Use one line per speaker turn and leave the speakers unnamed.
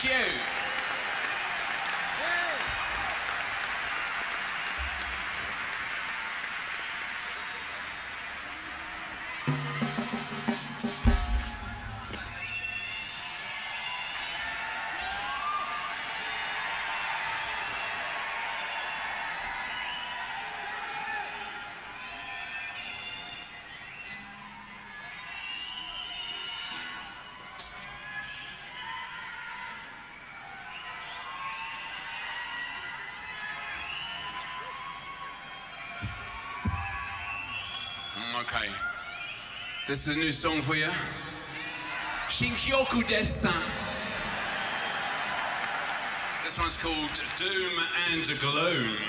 Thank you. Okay. This is a new song for you. Shinkyoku desu. This one's called Doom and Gloom.